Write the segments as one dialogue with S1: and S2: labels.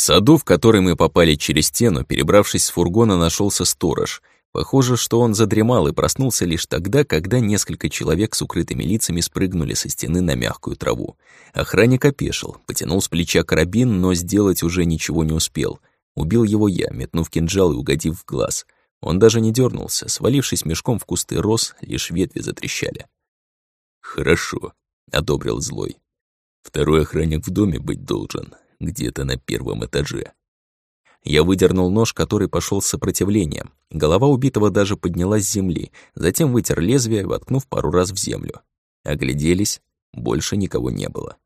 S1: саду, в который мы попали через стену, перебравшись с фургона, нашелся сторож. Похоже, что он задремал и проснулся лишь тогда, когда несколько человек с укрытыми лицами спрыгнули со стены на мягкую траву. Охранник опешил, потянул с плеча карабин, но сделать уже ничего не успел. Убил его я, метнув кинжал и угодив в глаз. Он даже не дернулся, свалившись мешком в кусты роз, лишь ветви затрещали. «Хорошо», — одобрил злой. «Второй охранник в доме быть должен, где-то на первом этаже». Я выдернул нож, который пошел с сопротивлением. Голова убитого даже поднялась с земли, затем вытер лезвие, воткнув пару раз в землю. Огляделись, больше никого не было.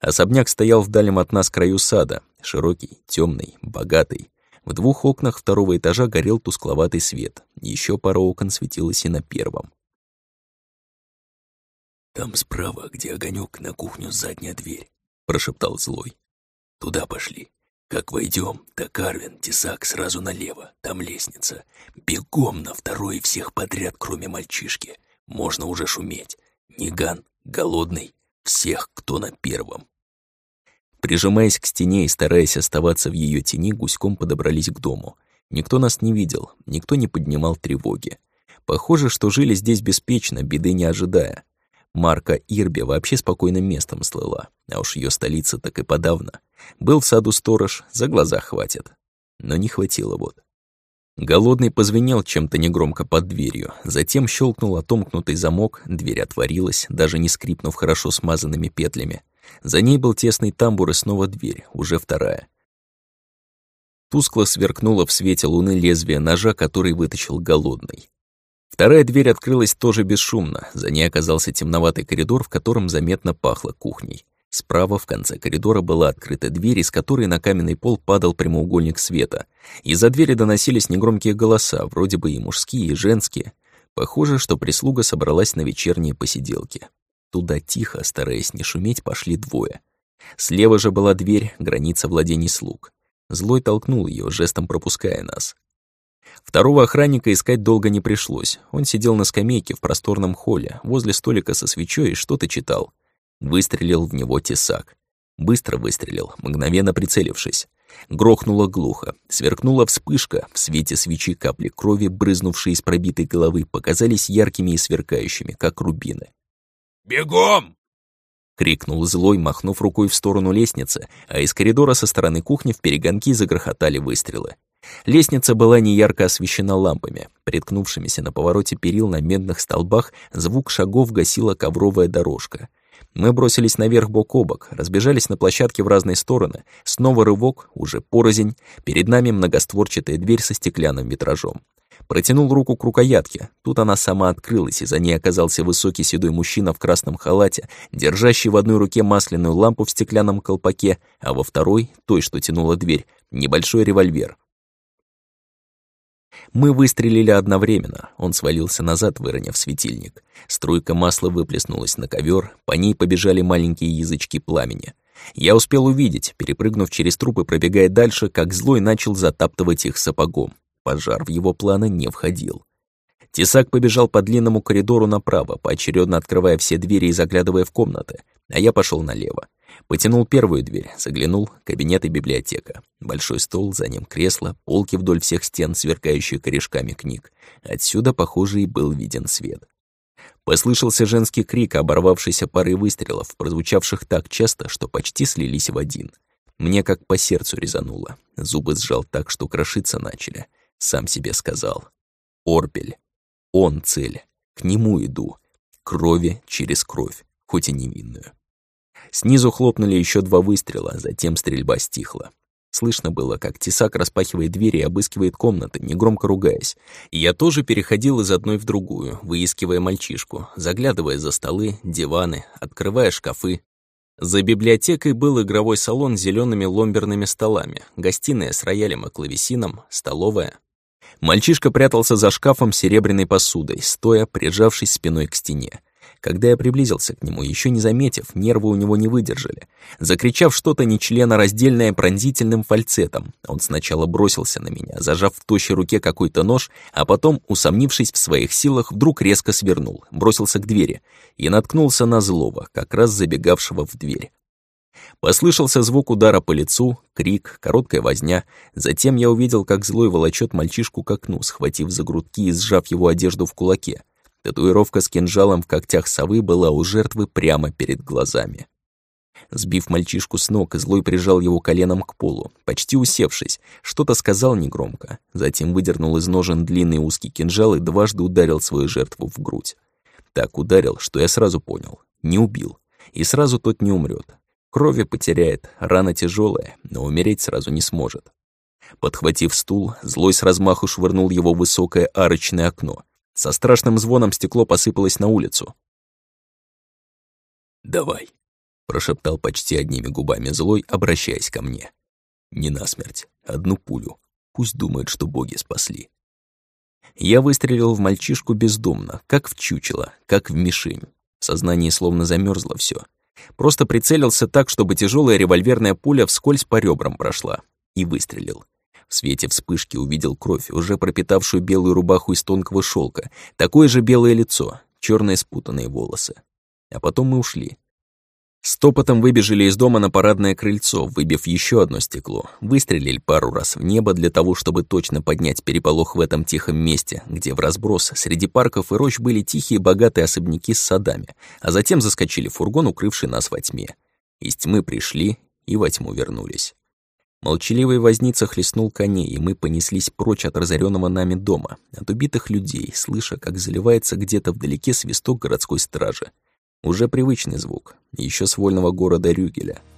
S1: Особняк стоял в дальнем от нас краю сада, широкий, темный, богатый. В двух окнах второго этажа горел тускловатый свет, еще пара окон светилась и на первом.
S2: «Там справа, где огонек на кухню задняя дверь», — прошептал злой. «Туда пошли». Как войдем, так Карвин, Тесак сразу налево, там лестница. Бегом на второй всех подряд, кроме мальчишки. Можно уже шуметь. Ниган, голодный, всех, кто на первом.
S1: Прижимаясь к стене и стараясь оставаться в ее тени, гуськом подобрались к дому. Никто нас не видел, никто не поднимал тревоги. Похоже, что жили здесь беспечно, беды не ожидая. Марка Ирби вообще спокойным местом слыла, а уж ее столица так и подавно. Был в саду сторож, за глаза хватит. Но не хватило вот. Голодный позвенел чем-то негромко под дверью, затем щелкнул отомкнутый замок, дверь отворилась, даже не скрипнув хорошо смазанными петлями. За ней был тесный тамбур и снова дверь, уже вторая. Тускло сверкнуло в свете луны лезвие ножа, который вытащил голодный. Вторая дверь открылась тоже бесшумно, за ней оказался темноватый коридор, в котором заметно пахло кухней. Справа в конце коридора была открыта дверь, из которой на каменный пол падал прямоугольник света. Из-за двери доносились негромкие голоса, вроде бы и мужские, и женские. Похоже, что прислуга собралась на вечерние посиделки. Туда тихо, стараясь не шуметь, пошли двое. Слева же была дверь, граница владений слуг. Злой толкнул ее, жестом пропуская нас. Второго охранника искать долго не пришлось. Он сидел на скамейке в просторном холле, возле столика со свечой и что-то читал. Выстрелил в него тесак. Быстро выстрелил, мгновенно прицелившись. Грохнуло глухо, сверкнула вспышка, в свете свечи капли крови, брызнувшие из пробитой головы, показались яркими и сверкающими, как рубины.
S2: «Бегом!»
S1: — крикнул злой, махнув рукой в сторону лестницы, а из коридора со стороны кухни в перегонки загрохотали выстрелы. Лестница была неярко освещена лампами. Приткнувшимися на повороте перил на медных столбах звук шагов гасила ковровая дорожка. Мы бросились наверх бок о бок, разбежались на площадке в разные стороны. Снова рывок, уже порознь. Перед нами многостворчатая дверь со стеклянным витражом. Протянул руку к рукоятке. Тут она сама открылась, и за ней оказался высокий седой мужчина в красном халате, держащий в одной руке масляную лампу в стеклянном колпаке, а во второй, той, что тянула дверь, небольшой револьвер. Мы выстрелили одновременно. Он свалился назад, выронив светильник. Струйка масла выплеснулась на ковер, по ней побежали маленькие язычки пламени. Я успел увидеть, перепрыгнув через трупы, пробегая дальше, как злой начал затаптывать их сапогом. Пожар в его планы не входил. Тесак побежал по длинному коридору направо, поочередно открывая все двери и заглядывая в комнаты, а я пошел налево. Потянул первую дверь, заглянул, кабинет и библиотека. Большой стол, за ним кресло, полки вдоль всех стен, сверкающие корешками книг. Отсюда, похоже, и был виден свет. Послышался женский крик, оборвавшийся парой выстрелов, прозвучавших так часто, что почти слились в один. Мне как по сердцу резануло. Зубы сжал так, что крошиться начали. Сам себе сказал. Орпель. Он цель. К нему иду. Крови через кровь, хоть и невинную. Снизу хлопнули еще два выстрела, затем стрельба стихла. Слышно было, как Тесак распахивает двери и обыскивает комнаты, негромко ругаясь. И я тоже переходил из одной в другую, выискивая мальчишку, заглядывая за столы, диваны, открывая шкафы. За библиотекой был игровой салон с зелеными ломберными столами, гостиная с роялем и клавесином, столовая. Мальчишка прятался за шкафом с серебряной посудой, стоя, прижавшись спиной к стене. Когда я приблизился к нему, еще не заметив, нервы у него не выдержали. Закричав что-то нечленораздельное пронзительным фальцетом, он сначала бросился на меня, зажав в тощей руке какой-то нож, а потом, усомнившись в своих силах, вдруг резко свернул, бросился к двери и наткнулся на злого, как раз забегавшего в дверь. Послышался звук удара по лицу, крик, короткая возня. Затем я увидел, как злой волочет мальчишку к окну, схватив за грудки и сжав его одежду в кулаке. Татуировка с кинжалом в когтях совы была у жертвы прямо перед глазами. Сбив мальчишку с ног, злой прижал его коленом к полу, почти усевшись, что-то сказал негромко, затем выдернул из ножен длинный узкий кинжал и дважды ударил свою жертву в грудь. Так ударил, что я сразу понял. Не убил. И сразу тот не умрет. Крови потеряет, рана тяжелая, но умереть сразу не сможет. Подхватив стул, злой с размаху швырнул его в высокое арочное окно. Со страшным звоном стекло посыпалось на улицу.
S2: «Давай», — прошептал почти одними губами злой, обращаясь ко мне. «Не насмерть, одну пулю. Пусть думают, что боги спасли».
S1: Я выстрелил в мальчишку бездумно, как в чучело, как в мишень. В сознании словно замерзло все. Просто прицелился так, чтобы тяжелая револьверная пуля вскользь по ребрам прошла. И выстрелил. В свете вспышки увидел кровь, уже пропитавшую белую рубаху из тонкого шелка, такое же белое лицо, черные спутанные волосы. А потом мы ушли. Стопотом выбежали из дома на парадное крыльцо, выбив еще одно стекло. Выстрелили пару раз в небо для того, чтобы точно поднять переполох в этом тихом месте, где в разброс среди парков и рощ были тихие богатые особняки с садами, а затем заскочили в фургон, укрывший нас во тьме. Из тьмы пришли и во тьму вернулись. Молчаливый возница хлестнул коней, и мы понеслись прочь от разоренного нами дома, от убитых людей, слыша, как заливается где-то вдалеке свисток городской стражи. Уже привычный звук, еще с вольного города Рюгеля —